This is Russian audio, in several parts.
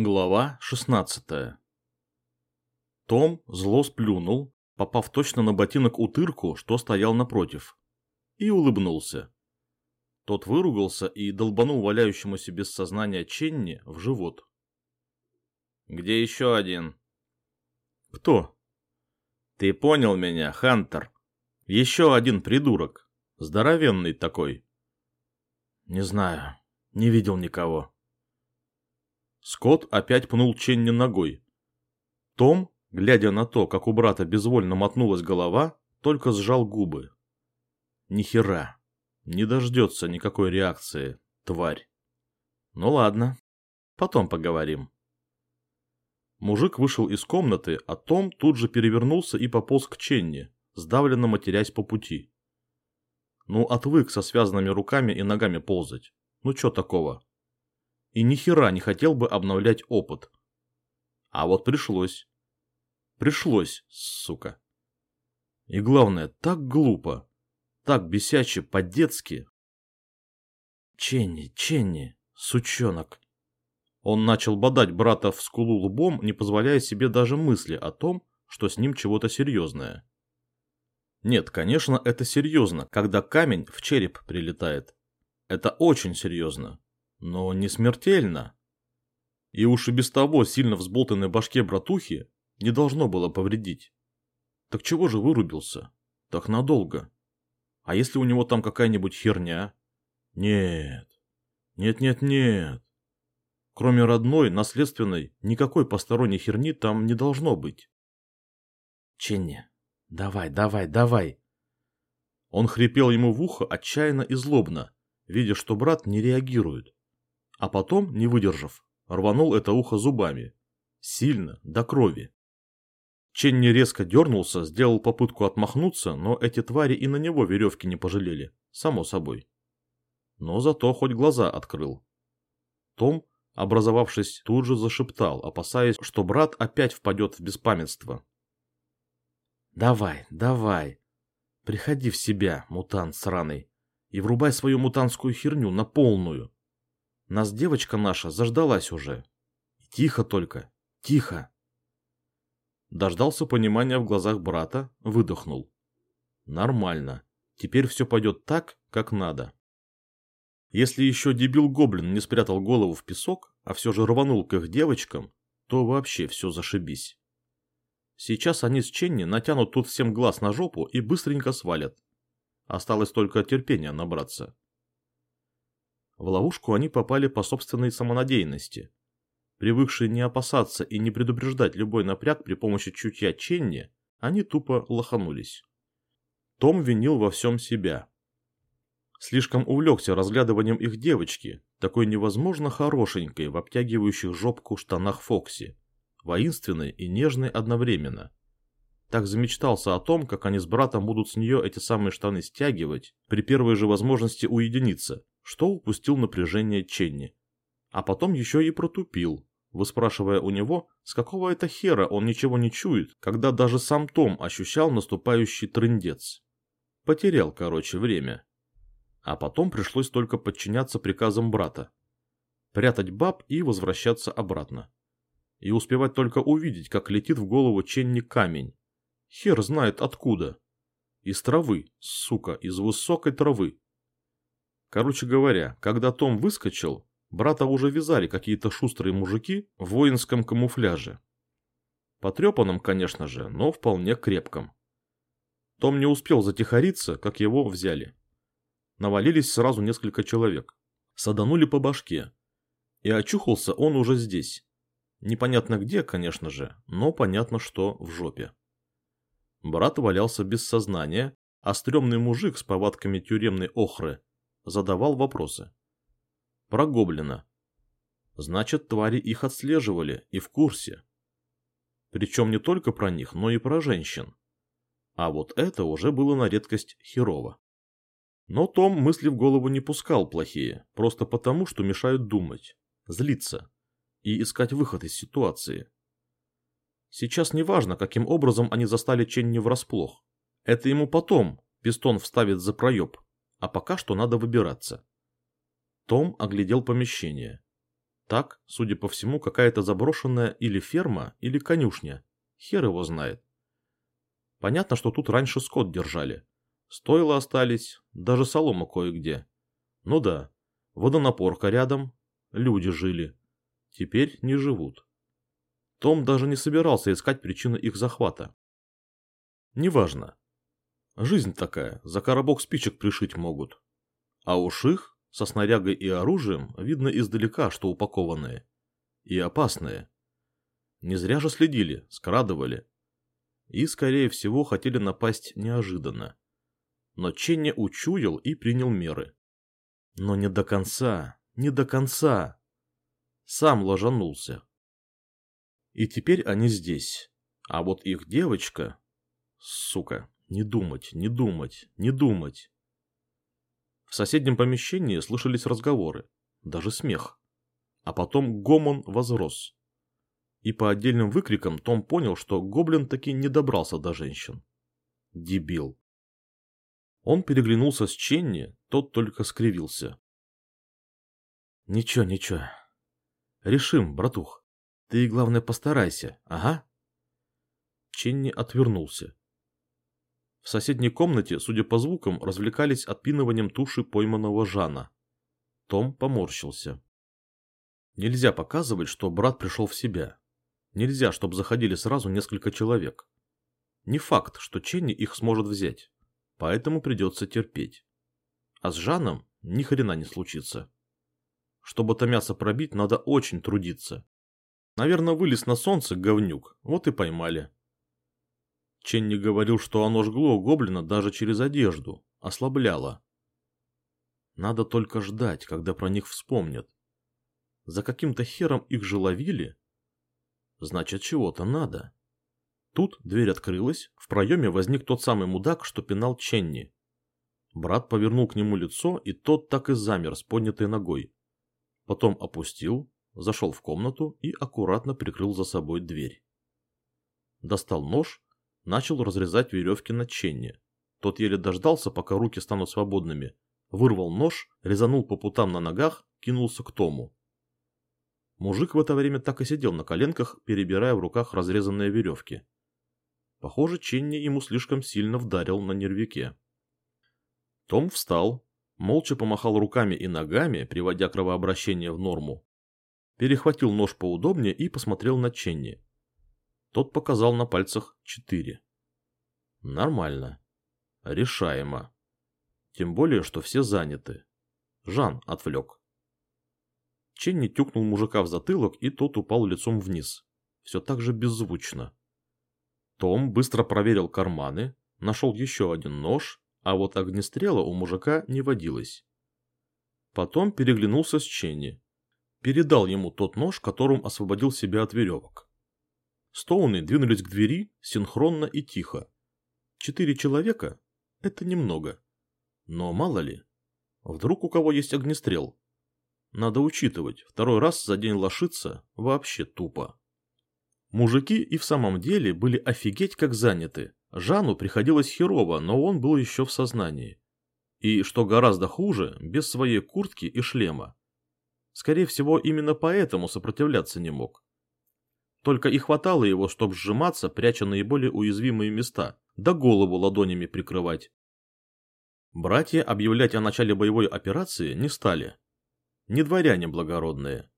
Глава 16 Том зло сплюнул, попав точно на ботинок утырку, что стоял напротив, и улыбнулся. Тот выругался и долбанул валяющемуся без сознания Ченни в живот. «Где еще один?» «Кто?» «Ты понял меня, Хантер. Еще один придурок. Здоровенный такой». «Не знаю. Не видел никого». Скотт опять пнул Ченни ногой. Том, глядя на то, как у брата безвольно мотнулась голова, только сжал губы. Ни хера. Не дождется никакой реакции, тварь. Ну ладно, потом поговорим. Мужик вышел из комнаты, а Том тут же перевернулся и пополз к Ченни, сдавленно матерясь по пути. Ну, отвык со связанными руками и ногами ползать. Ну, чё такого? И ни хера не хотел бы обновлять опыт. А вот пришлось. Пришлось, сука. И главное, так глупо, так бесяче по-детски. Ченни, Ченни, сучонок. Он начал бодать брата в скулу лбом, не позволяя себе даже мысли о том, что с ним чего-то серьезное. Нет, конечно, это серьезно, когда камень в череп прилетает. Это очень серьезно но не смертельно. И уж и без того сильно взболтанной башке братухи не должно было повредить. Так чего же вырубился? Так надолго. А если у него там какая-нибудь херня? Нет. Нет-нет-нет. Кроме родной, наследственной, никакой посторонней херни там не должно быть. Ченни, давай, давай, давай. Он хрипел ему в ухо отчаянно и злобно, видя, что брат не реагирует а потом, не выдержав, рванул это ухо зубами. Сильно, до крови. Ченни резко дернулся, сделал попытку отмахнуться, но эти твари и на него веревки не пожалели, само собой. Но зато хоть глаза открыл. Том, образовавшись, тут же зашептал, опасаясь, что брат опять впадет в беспамятство. «Давай, давай, приходи в себя, мутант сраный, и врубай свою мутантскую херню на полную. Нас девочка наша заждалась уже. Тихо только, тихо. Дождался понимания в глазах брата, выдохнул. Нормально. Теперь все пойдет так, как надо. Если еще дебил-гоблин не спрятал голову в песок, а все же рванул к их девочкам, то вообще все зашибись. Сейчас они с Ченни натянут тут всем глаз на жопу и быстренько свалят. Осталось только терпения набраться. В ловушку они попали по собственной самонадеянности. Привыкшие не опасаться и не предупреждать любой напряг при помощи чутья Ченни, они тупо лоханулись. Том винил во всем себя. Слишком увлекся разглядыванием их девочки, такой невозможно хорошенькой в обтягивающих жопку штанах Фокси, воинственной и нежной одновременно. Так замечтался о том, как они с братом будут с нее эти самые штаны стягивать при первой же возможности уединиться, что упустил напряжение Ченни. А потом еще и протупил, выспрашивая у него, с какого это хера он ничего не чует, когда даже сам Том ощущал наступающий трындец. Потерял, короче, время. А потом пришлось только подчиняться приказам брата. Прятать баб и возвращаться обратно. И успевать только увидеть, как летит в голову Ченни камень. Хер знает откуда. Из травы, сука, из высокой травы. Короче говоря, когда Том выскочил, брата уже вязали какие-то шустрые мужики в воинском камуфляже. Потрепанном, конечно же, но вполне крепком. Том не успел затихариться, как его взяли. Навалились сразу несколько человек. Саданули по башке. И очухался он уже здесь. Непонятно где, конечно же, но понятно, что в жопе. Брат валялся без сознания, а стрёмный мужик с повадками тюремной охры задавал вопросы. Про гоблина. Значит, твари их отслеживали и в курсе. Причем не только про них, но и про женщин. А вот это уже было на редкость херово. Но Том мысли в голову не пускал плохие, просто потому, что мешают думать, злиться и искать выход из ситуации. Сейчас не важно, каким образом они застали Ченни врасплох. Это ему потом пистон вставит за проеб а пока что надо выбираться. Том оглядел помещение. Так, судя по всему, какая-то заброшенная или ферма, или конюшня. Хер его знает. Понятно, что тут раньше скот держали. Стойла остались, даже солома кое-где. Ну да, водонапорка рядом, люди жили. Теперь не живут. Том даже не собирался искать причину их захвата. Неважно. Жизнь такая, за коробок спичек пришить могут. А уж их, со снарягой и оружием, видно издалека, что упакованные. И опасные. Не зря же следили, скрадывали. И, скорее всего, хотели напасть неожиданно. Но Ченни учуял и принял меры. Но не до конца, не до конца. Сам ложанулся. И теперь они здесь. А вот их девочка... Сука, не думать, не думать, не думать. В соседнем помещении слышались разговоры, даже смех. А потом гомон возрос. И по отдельным выкрикам Том понял, что гоблин таки не добрался до женщин. Дебил. Он переглянулся с Ченни, тот только скривился. «Ничего, ничего. Решим, братух. Ты, главное, постарайся, ага?» Ченни отвернулся. В соседней комнате, судя по звукам, развлекались отпиныванием туши пойманного Жана. Том поморщился. Нельзя показывать, что брат пришел в себя. Нельзя, чтобы заходили сразу несколько человек. Не факт, что Ченни их сможет взять, поэтому придется терпеть. А с Жаном ни хрена не случится. Чтобы это мясо пробить, надо очень трудиться. Наверное, вылез на солнце говнюк, вот и поймали. Ченни говорил, что оно жгло гоблина даже через одежду, ослабляло. Надо только ждать, когда про них вспомнят. За каким-то хером их же ловили? Значит, чего-то надо. Тут дверь открылась, в проеме возник тот самый мудак, что пинал Ченни. Брат повернул к нему лицо, и тот так и замер с поднятой ногой. Потом опустил, зашел в комнату и аккуратно прикрыл за собой дверь. Достал нож, начал разрезать веревки на Ченни. Тот еле дождался, пока руки станут свободными, вырвал нож, резанул по путам на ногах, кинулся к Тому. Мужик в это время так и сидел на коленках, перебирая в руках разрезанные веревки. Похоже, Ченни ему слишком сильно вдарил на нервике. Том встал, молча помахал руками и ногами, приводя кровообращение в норму. Перехватил нож поудобнее и посмотрел на Ченни. Тот показал на пальцах четыре. Нормально. Решаемо. Тем более, что все заняты. Жан отвлек. Ченни тюкнул мужика в затылок, и тот упал лицом вниз. Все так же беззвучно. Том быстро проверил карманы, нашел еще один нож, а вот огнестрела у мужика не водилось. Потом переглянулся с Ченни. Передал ему тот нож, которым освободил себя от веревок. Стоуны двинулись к двери синхронно и тихо. Четыре человека – это немного. Но мало ли. Вдруг у кого есть огнестрел. Надо учитывать, второй раз за день лошиться вообще тупо. Мужики и в самом деле были офигеть как заняты. Жану приходилось херово, но он был еще в сознании. И, что гораздо хуже, без своей куртки и шлема. Скорее всего, именно поэтому сопротивляться не мог. Только и хватало его, чтобы сжиматься, пряча наиболее уязвимые места, да голову ладонями прикрывать. Братья объявлять о начале боевой операции не стали. Не дворяне благородные.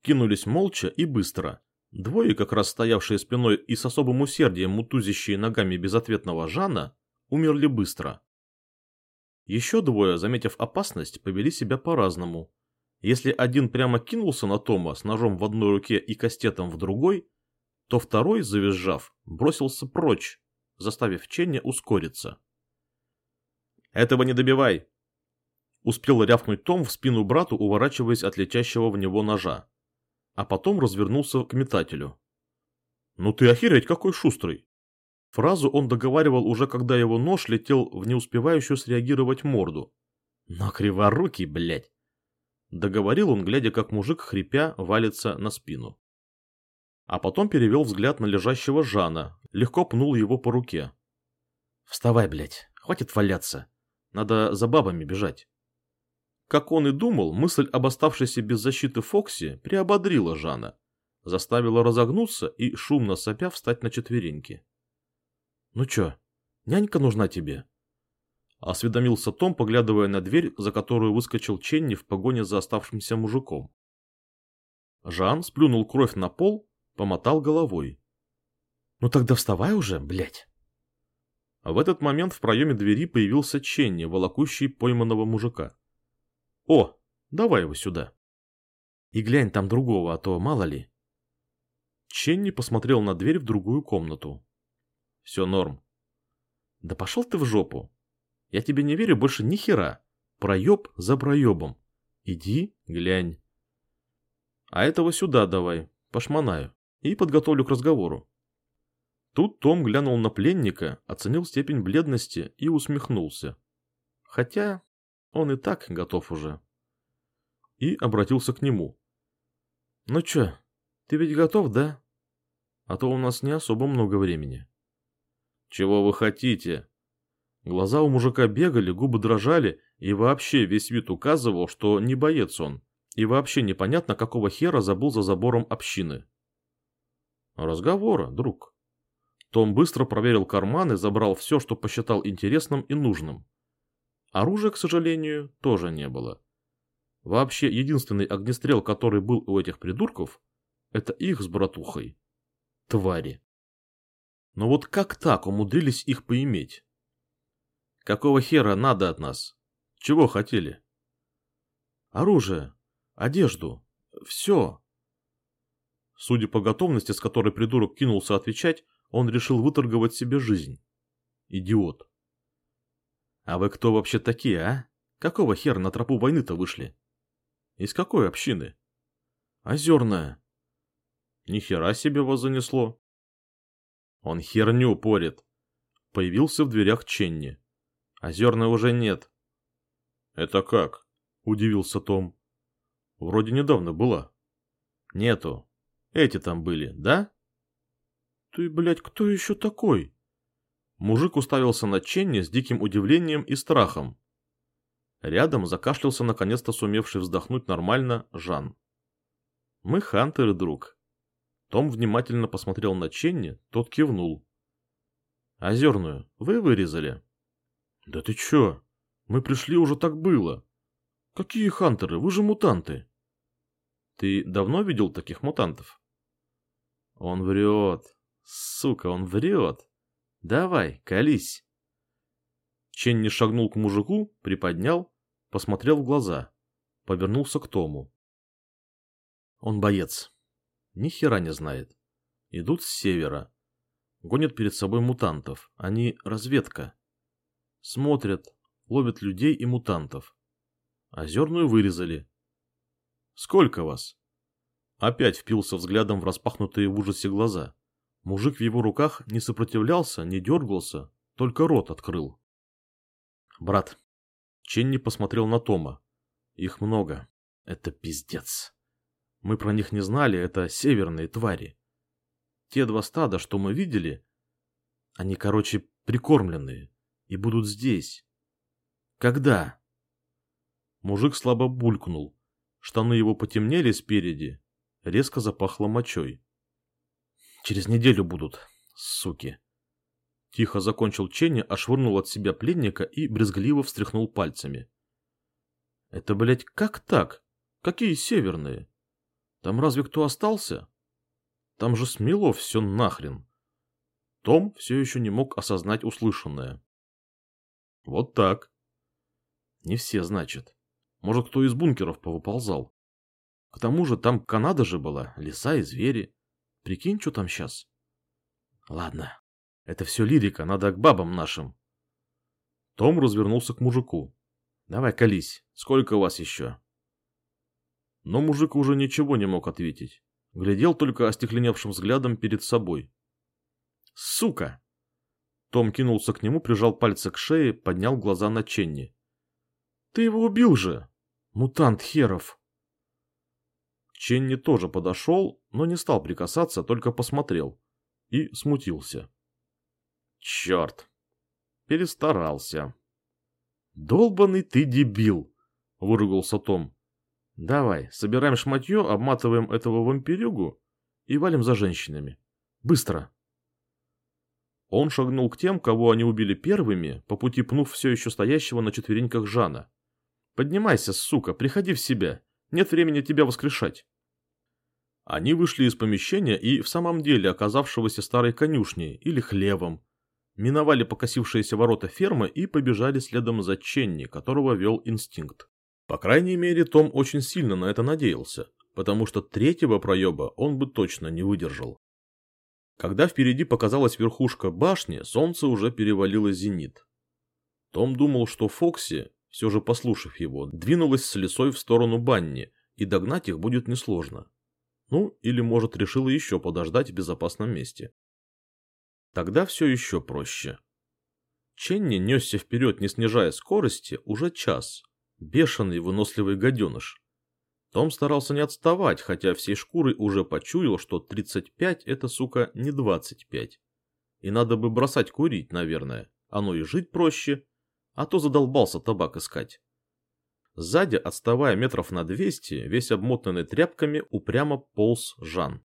Кинулись молча и быстро. Двое, как раз стоявшие спиной и с особым усердием мутузящие ногами безответного Жана, умерли быстро. Еще двое, заметив опасность, повели себя по-разному. Если один прямо кинулся на Тома с ножом в одной руке и кастетом в другой, то второй, завизжав, бросился прочь, заставив Ченни ускориться. «Этого не добивай!» Успел рявкнуть Том в спину брату, уворачиваясь от летящего в него ножа. А потом развернулся к метателю. «Ну ты охереть какой шустрый!» Фразу он договаривал уже, когда его нож летел в неуспевающую среагировать морду. «Но криворукий, блядь!» Договорил он, глядя, как мужик, хрипя, валится на спину. А потом перевел взгляд на лежащего Жана, легко пнул его по руке. «Вставай, блядь, хватит валяться. Надо за бабами бежать». Как он и думал, мысль об оставшейся без защиты Фокси приободрила Жана, заставила разогнуться и, шумно сопя, встать на четвереньки. «Ну чё, нянька нужна тебе?» Осведомился Том, поглядывая на дверь, за которую выскочил Ченни в погоне за оставшимся мужиком. Жан сплюнул кровь на пол, помотал головой. «Ну тогда вставай уже, блядь!» В этот момент в проеме двери появился Ченни, волокущий пойманного мужика. «О, давай его сюда!» «И глянь там другого, а то мало ли!» Ченни посмотрел на дверь в другую комнату. «Все норм». «Да пошел ты в жопу! Я тебе не верю больше ни хера. Проеб за проебом. Иди, глянь». «А этого сюда давай, пошмонаю, и подготовлю к разговору». Тут Том глянул на пленника, оценил степень бледности и усмехнулся. Хотя он и так готов уже. И обратился к нему. «Ну чё, ты ведь готов, да? А то у нас не особо много времени». «Чего вы хотите?» Глаза у мужика бегали, губы дрожали, и вообще весь вид указывал, что не боец он, и вообще непонятно, какого хера забыл за забором общины. «Разговора, друг». Том быстро проверил карманы, забрал все, что посчитал интересным и нужным. Оружия, к сожалению, тоже не было. Вообще, единственный огнестрел, который был у этих придурков, это их с братухой. Твари. Но вот как так умудрились их поиметь? Какого хера надо от нас? Чего хотели? Оружие, одежду, все. Судя по готовности, с которой придурок кинулся отвечать, он решил выторговать себе жизнь. Идиот. А вы кто вообще такие, а? Какого хера на тропу войны-то вышли? Из какой общины? Озерная. Ни хера себе вас занесло. Он херню порит. Появился в дверях Ченни. Озерной уже нет. Это как? Удивился Том. Вроде недавно была. Нету. Эти там были, да? Ты, блядь, кто еще такой? Мужик уставился на Ченни с диким удивлением и страхом. Рядом закашлялся наконец-то сумевший вздохнуть нормально Жан. «Мы хантеры, друг». Том внимательно посмотрел на Ченни, тот кивнул. «Озерную вы вырезали?» «Да ты чё? Мы пришли, уже так было. Какие хантеры? Вы же мутанты!» «Ты давно видел таких мутантов?» «Он врет. Сука, он врет. Давай, колись. Ченни шагнул к мужику, приподнял, посмотрел в глаза, повернулся к Тому. Он боец. Ни хера не знает. Идут с севера. Гонят перед собой мутантов. Они разведка. Смотрят, ловят людей и мутантов. Озерную вырезали. Сколько вас? Опять впился взглядом в распахнутые в ужасе глаза. Мужик в его руках не сопротивлялся, не дергался, только рот открыл. «Брат», Ченни посмотрел на Тома. «Их много. Это пиздец. Мы про них не знали, это северные твари. Те два стада, что мы видели, они, короче, прикормленные и будут здесь. Когда?» Мужик слабо булькнул. Штаны его потемнели спереди, резко запахло мочой. Через неделю будут, суки. Тихо закончил Ченни, ошвырнул от себя пленника и брезгливо встряхнул пальцами. Это, блядь, как так? Какие северные? Там разве кто остался? Там же смело все нахрен. Том все еще не мог осознать услышанное. Вот так. Не все, значит. Может, кто из бункеров повыползал. К тому же там Канада же была, леса и звери. Прикинь, что там сейчас. Ладно, это все лирика, надо к бабам нашим. Том развернулся к мужику. Давай колись, сколько у вас еще? Но мужик уже ничего не мог ответить. Глядел только остекленевшим взглядом перед собой. Сука! Том кинулся к нему, прижал пальцы к шее, поднял глаза на Ченни. Ты его убил же! Мутант херов! Ченни тоже подошел, но не стал прикасаться, только посмотрел. И смутился. Черт! Перестарался. Долбанный ты дебил! — выругался Том. «Давай, собираем шматье, обматываем этого вампирюгу и валим за женщинами. Быстро!» Он шагнул к тем, кого они убили первыми, по пути пнув все еще стоящего на четвереньках Жана. «Поднимайся, сука, приходи в себя. Нет времени тебя воскрешать». Они вышли из помещения и, в самом деле, оказавшегося старой конюшней или хлевом, миновали покосившиеся ворота фермы и побежали следом за Ченни, которого вел инстинкт. По крайней мере, Том очень сильно на это надеялся, потому что третьего проеба он бы точно не выдержал. Когда впереди показалась верхушка башни, солнце уже перевалило зенит. Том думал, что Фокси, все же послушав его, двинулась с лесой в сторону Банни, и догнать их будет несложно. Ну, или, может, решила еще подождать в безопасном месте. Тогда все еще проще. Ченни несся вперед, не снижая скорости, уже час. Бешеный выносливый гаденыш. Том старался не отставать, хотя всей шкурой уже почуял, что 35 это, сука, не 25. И надо бы бросать курить, наверное. Оно и жить проще, а то задолбался табак искать. Сзади, отставая метров на 200, весь обмотанный тряпками, упрямо полз Жан.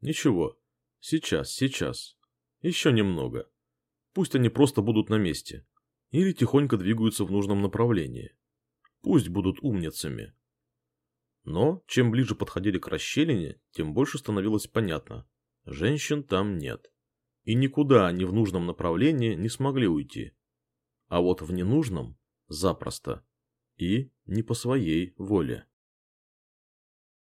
Ничего, сейчас, сейчас. Еще немного. Пусть они просто будут на месте. Или тихонько двигаются в нужном направлении. Пусть будут умницами. Но, чем ближе подходили к расщелине, тем больше становилось понятно. Женщин там нет. И никуда они в нужном направлении не смогли уйти. А вот в ненужном – запросто и не по своей воле.